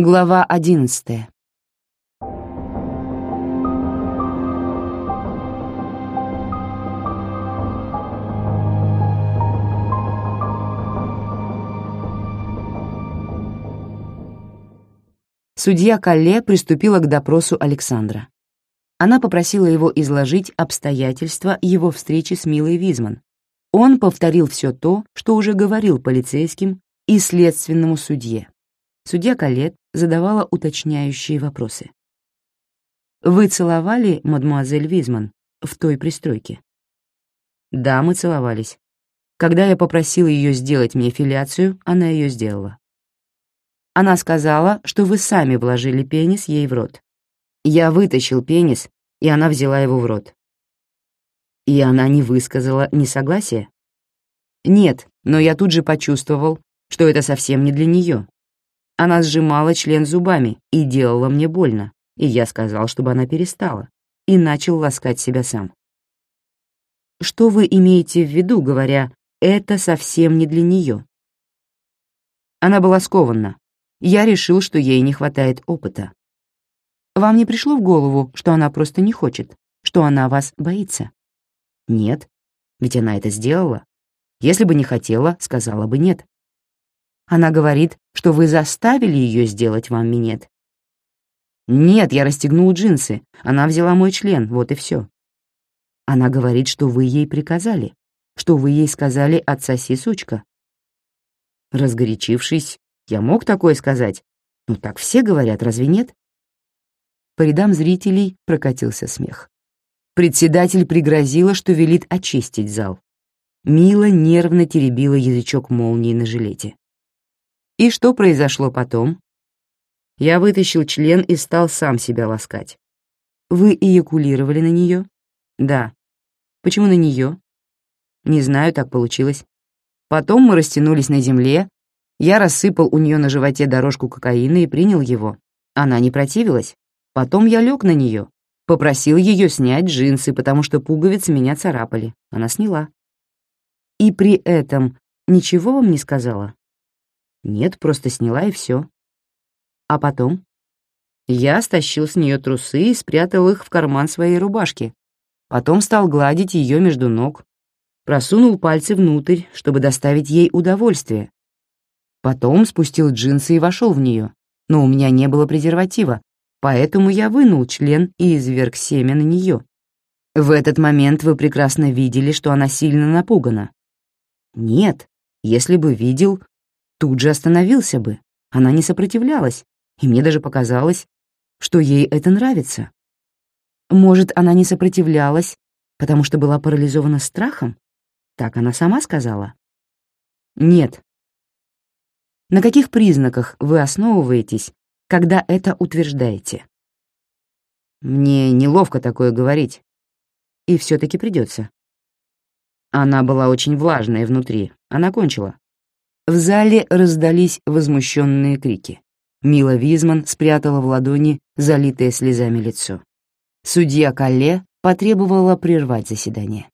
Глава одиннадцатая. Судья Калле приступила к допросу Александра. Она попросила его изложить обстоятельства его встречи с Милой Визман. Он повторил все то, что уже говорил полицейским и следственному судье. Судья Калет задавала уточняющие вопросы. «Вы целовали мадемуазель Визман в той пристройке?» «Да, мы целовались. Когда я попросил ее сделать мне филиацию, она ее сделала. Она сказала, что вы сами вложили пенис ей в рот. Я вытащил пенис, и она взяла его в рот. И она не высказала несогласия? Нет, но я тут же почувствовал, что это совсем не для нее. Она сжимала член зубами и делала мне больно, и я сказал, чтобы она перестала, и начал ласкать себя сам. Что вы имеете в виду, говоря «это совсем не для нее»? Она была скована, я решил, что ей не хватает опыта. Вам не пришло в голову, что она просто не хочет, что она вас боится? Нет, ведь она это сделала. Если бы не хотела, сказала бы нет. Она говорит, что вы заставили ее сделать вам минет. Нет, я расстегнул джинсы. Она взяла мой член, вот и все. Она говорит, что вы ей приказали, что вы ей сказали «отсоси, сучка». Разгорячившись, я мог такое сказать? Ну так все говорят, разве нет? По рядам зрителей прокатился смех. Председатель пригрозила, что велит очистить зал. Мила нервно теребила язычок молнии на жилете. И что произошло потом? Я вытащил член и стал сам себя ласкать. Вы эякулировали на нее? Да. Почему на нее? Не знаю, так получилось. Потом мы растянулись на земле, я рассыпал у нее на животе дорожку кокаина и принял его. Она не противилась. Потом я лег на нее, попросил ее снять джинсы, потому что пуговицы меня царапали. Она сняла. И при этом ничего вам не сказала? Нет, просто сняла и все. А потом? Я стащил с нее трусы и спрятал их в карман своей рубашки. Потом стал гладить ее между ног. Просунул пальцы внутрь, чтобы доставить ей удовольствие, Потом спустил джинсы и вошел в нее, но у меня не было презерватива, поэтому я вынул член и изверг семя на нее. В этот момент вы прекрасно видели, что она сильно напугана. Нет, если бы видел, тут же остановился бы. Она не сопротивлялась, и мне даже показалось, что ей это нравится. Может, она не сопротивлялась, потому что была парализована страхом? Так она сама сказала. Нет, на каких признаках вы основываетесь, когда это утверждаете? Мне неловко такое говорить. И все таки придется. Она была очень влажная внутри. Она кончила. В зале раздались возмущенные крики. Мила Визман спрятала в ладони залитое слезами лицо. Судья Калле потребовала прервать заседание.